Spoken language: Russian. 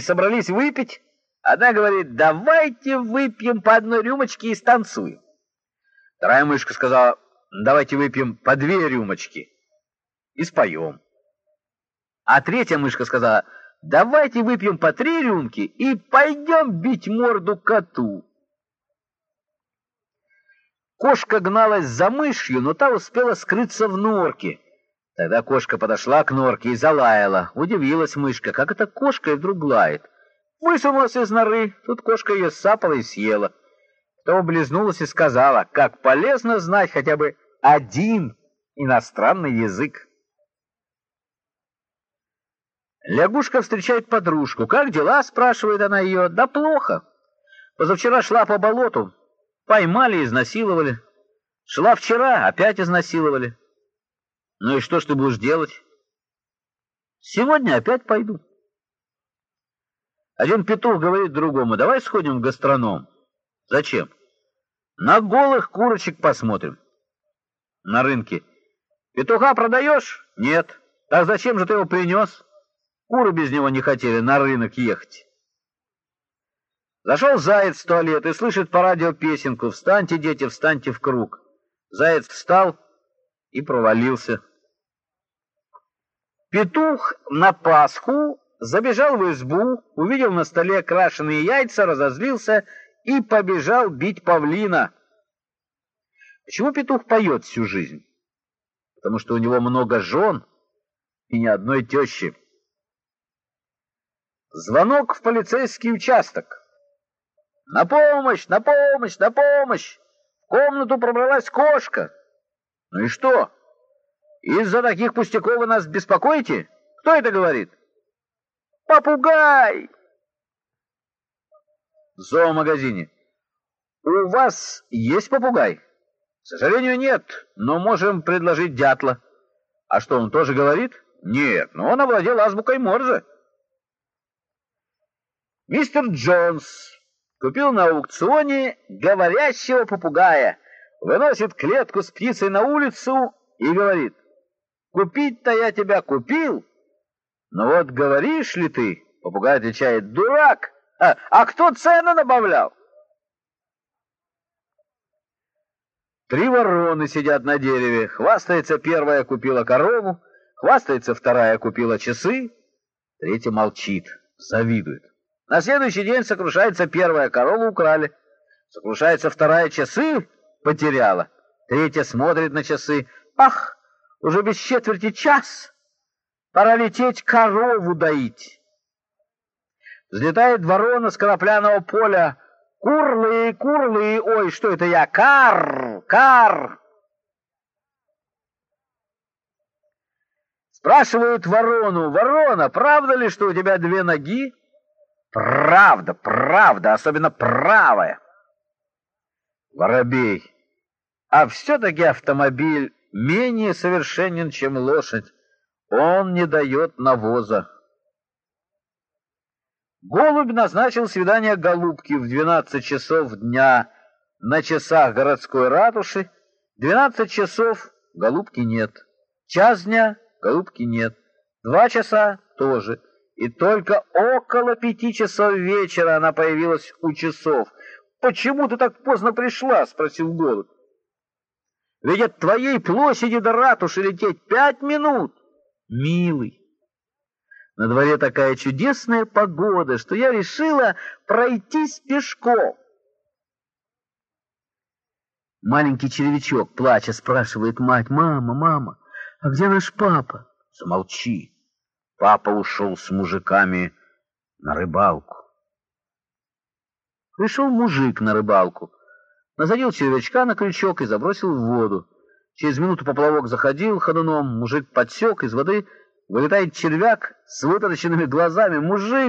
собрались выпить. Одна говорит, давайте выпьем по одной рюмочке и станцуем. Вторая мышка сказала, давайте выпьем по две рюмочки и споем. А третья мышка сказала, давайте выпьем по три рюмки и пойдем бить морду коту. Кошка гналась за мышью, но та успела скрыться в норке. Тогда кошка подошла к норке и залаяла. Удивилась мышка, как эта кошка и вдруг лает. Высунулась из норы, тут кошка ее сапала и съела. То облизнулась и сказала, как полезно знать хотя бы один иностранный язык. Лягушка встречает подружку. «Как дела?» — спрашивает она ее. «Да плохо. Позавчера шла по болоту. Поймали изнасиловали. Шла вчера, опять изнасиловали. Ну и что ж ты будешь делать?» «Сегодня опять пойду». Один петух говорит другому, «Давай сходим в гастроном». «Зачем?» «На голых курочек посмотрим». «На рынке». «Петуха продаешь?» «Нет». «Так зачем же ты его принес?» Куры без него не хотели на рынок ехать. Зашел заяц в туалет и слышит по радио песенку «Встаньте, дети, встаньте в круг». Заяц встал и провалился. Петух на Пасху забежал в избу, увидел на столе крашеные яйца, разозлился и побежал бить павлина. Почему петух поет всю жизнь? Потому что у него много жен и ни одной тещи. Звонок в полицейский участок. «На помощь! На помощь! На помощь!» В комнату пробралась кошка. «Ну и что? Из-за таких пустяков вы нас беспокоите? Кто это говорит?» «Попугай!» В зоомагазине. «У вас есть попугай?» «К сожалению, нет, но можем предложить дятла». «А что, он тоже говорит?» «Нет, но он овладел азбукой Морзе». Мистер Джонс купил на аукционе говорящего попугая, выносит клетку с птицей на улицу и говорит, «Купить-то я тебя купил, но вот говоришь ли ты?» Попугай отвечает, «Дурак! А, а кто цену добавлял?» Три вороны сидят на дереве. Хвастается первая купила корову, хвастается вторая купила часы, третья молчит, завидует. На следующий день сокрушается первая, корову украли. Сокрушается вторая, часы потеряла. Третья смотрит на часы. Ах, уже без четверти час. Пора лететь корову доить. Взлетает ворона с конопляного поля. Курлы, курлы, ой, что это я? Кар, кар. Спрашивают ворону, ворона, правда ли, что у тебя две ноги? Правда, правда, особенно правая. Воробей. А все-таки автомобиль менее совершенен, чем лошадь. Он не дает навоза. Голубь назначил свидание голубки в 12 часов дня на часах городской ратуши. 12 часов голубки нет. Час дня голубки нет. Два часа тоже. И только около пяти часов вечера она появилась у часов. «Почему ты так поздно пришла?» — спросил голубь. «Ведь от твоей площади до ратуши лететь пять минут!» «Милый, на дворе такая чудесная погода, что я решила пройтись пешком». Маленький червячок, плача, спрашивает мать, «Мама, мама, а где наш папа?» «Замолчи!» Папа ушел с мужиками на рыбалку. Пришел мужик на рыбалку, насадил червячка на крючок и забросил в воду. Через минуту поплавок заходил ходуном, мужик подсек, из воды вылетает червяк с вытаращенными глазами. Мужик!